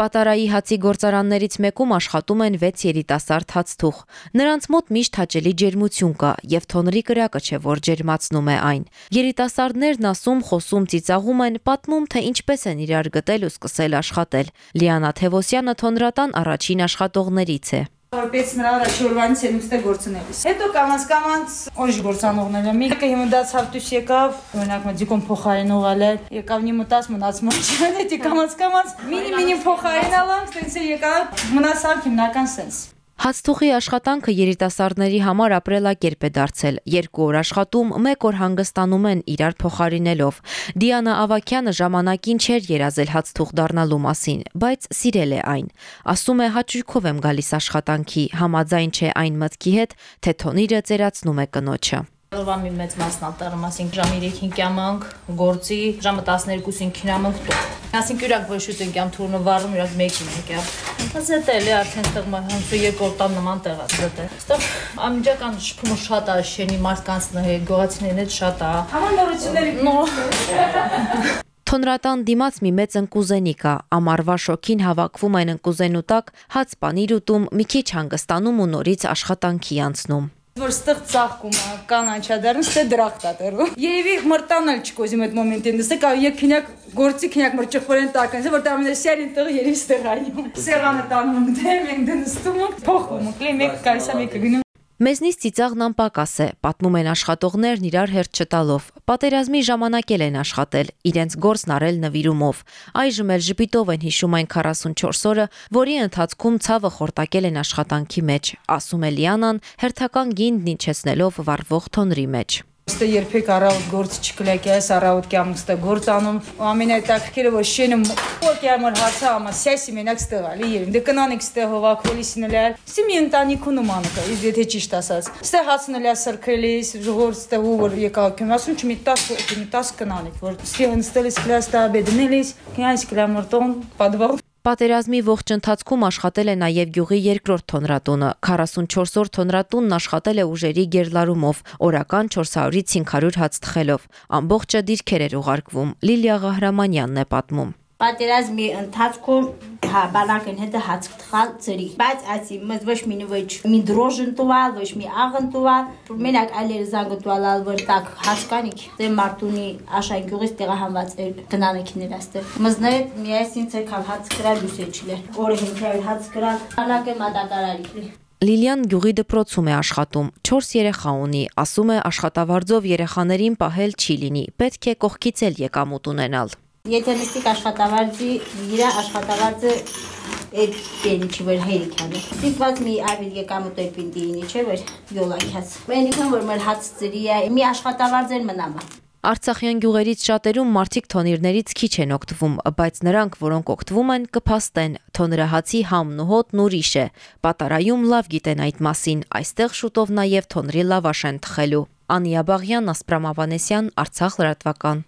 Պատարայի հացի գործարաններից մեկում աշխատում են 6 երիտասարդ հացթուղ։ Նրանց մոտ միշտ հաճելի ջերմություն կա եւ թոնրի կրակը չէ, որ ջերմացնում է այն։ Երիտասարդներն ասում, խոսում, ծիծաղում են, պատմում, թե ինչպես են իրար գտել ու սկսել աշխատել։ Լիանա Թևոսյանը թոնրատան առաջին աշխատողներից է որպես նրա առաջորվանից են ուստե գործունելիս։ Հետո կամաց կամաց օժ գործանողները մեկը հիմա դացավ դուս եկավ, օրինակ մտիկոն փոխարինող ալել, եկավ նի մտած մնաց մոչան, դի կամաց կամաց մինի մինի փոխարինալանք, տենց եկավ մնացավ հիմնական սենս։ Հացթուխի աշխատանքը երիտասարդների համար ապրելակերպ է դարձել։ Երկու օր աշխատում, մեկ օր հանգստանում են իրար փոխարինելով։ Դիանա Ավակյանը ժամանակին չէր երազել հացթուխ դառնալու մասին, բայց սիրել է այն։ Ասում է հաճույքով եմ գալիս աշխատանքի, համաձայն չէ այն մտքի հետ, թե թոնիրը ծերացնում է կնոջը։ Օրվա մի մեծ մասն ալտարում, ասենք ժամ 3-ին կյանք, գործի, ժամը 12-ին քինամնք տո։ Ասենք յուրակ ոչ շուտ են կյամ թուրնը վարում, յուրակ մեկին են կյամ։ Զետել է արդեն ստեղ հանցու երկրորդ տան նման տեղ է զետել։ Ստեղ ամիջական շփումը շատ է շենի մարդկանցն է, գողացիներն հետ շատ է։ Համանդորությունների նո Թոնրատան դիմաց մի մեծ ընկուզենի կա, ամարվա շոքին հավաքվում են ընկուզենու տակ, հաց պանիր ուտում, մի քիչ հանգստանում ու նորից աշխատանքի անցնում որ ստեղ ծաղկում է կանաչադարն ստե դրախտ է դերում երևի մրտանալ չկոզիմ այդ մոմենտին դսե կա եկ քինակ գործի քինակ մրճխորեն տակն որ տամին սերին տեղ երևի ստեղ այում սեղանը տանում դե մենք դնստում փոխում կլի մեկ կարիսա մեկը գնում Մեզնից ծիծաղն անպակաս է, պատմում են աշխատողներն իրար հերթ չտալով։ Պատերազմի ժամանակ են աշխատել, իրենց գործն արել նվիրումով։ Այժմ էլ ժպիտով են հիշում այն 44 օրը, որի ընթացքում ցավը խորտակել են աշխատանքի մեջ, ասում է Լիանան, հերթական գինդն ինչեցնելով վառվող թոնրի մեջ ստե երբեք առավոտ գործ չկլեկի, այս առավոտ կյամ ստե գործ անում։ Ամենայտակքերը որ շենը փոքյամոր հացա ամա սեսի մենակ ստեղալի երին։ Դե կնանիկ ստե հովակոլիսնելա։ Սիմի ընտանիքուն ումանքը, իսկ եթե ճիշտ ասած։ Ստե հացնելա սրքելիս, ժողոր ստե ուր եկա քեմ, ասում չմի 10 մի 10 կնանիկ, որ ստե հնստելիս կլաստա բեդնելիս, քյանս կլամորտոն, падвал Պատերազմի ողջ ընթացքում աշխատել է նաև գյուղի երկրորդ թոնրատունը։ 44 օր թոնրատունն աշխատել է ուժերի գերլարումով, օրական 400-ից 500 հաց թխելով։ Ամբողջը դիրքեր էր ուղարկվում։ Լիլիա Ղահրամանյանն է պատմում։ Պատերազմի ընթացքում հա բանակն հետը հաց թխալ ծրի բայց ասի մեզ ոչ մի ոչ մի դրոժն տուալ ոչ մի աղն տուալ մենակ այլեր զանգ տուալալ որ տակ հաց կանիք դե մարտունի աշայն գյուղից տեղահանված էր տնանեքներ աստեղ մզներ միասին ցեկալ հաց կրալ լուսեչիլե օրը հինքեր հաց կրալ բանակը մատակարարի Լիլիան գյուղի դպրոցում է աշխատում։ 4 երեխա ունի, ասում է աշխատավարձով երեխաներին պահել չի լինի։ Պետք է կողքից էլ եկամուտ ունենալ։ Եթե նստիկ աշխատավարձի, իր աշխատավարձը այդ կենիչի որ հերիքանը։ Ստիպված մի այլ եկամուտ էր պինտինի, չէ՞ որ յոլակյաց։ Մենիքն որ մեր հաց ծրի է, մի աշխատավարձեր մնամա։ Արցախյան գյուղերից շատերում մարդիկ թոնիրներից քիչ են օգտվում, բայց նրանք, որոնք օգտվում են, կփաստեն, թոնրահացի համն ու հոտն ուրիշ է։ Պատարայում լավ գիտեն այդ մասին, այստեղ շուտով նաև թոնրի լավաշ են թխելու։ Անիա Բաղյան, Ասպրամ Ավանեսյան, Արցախ լրատվական։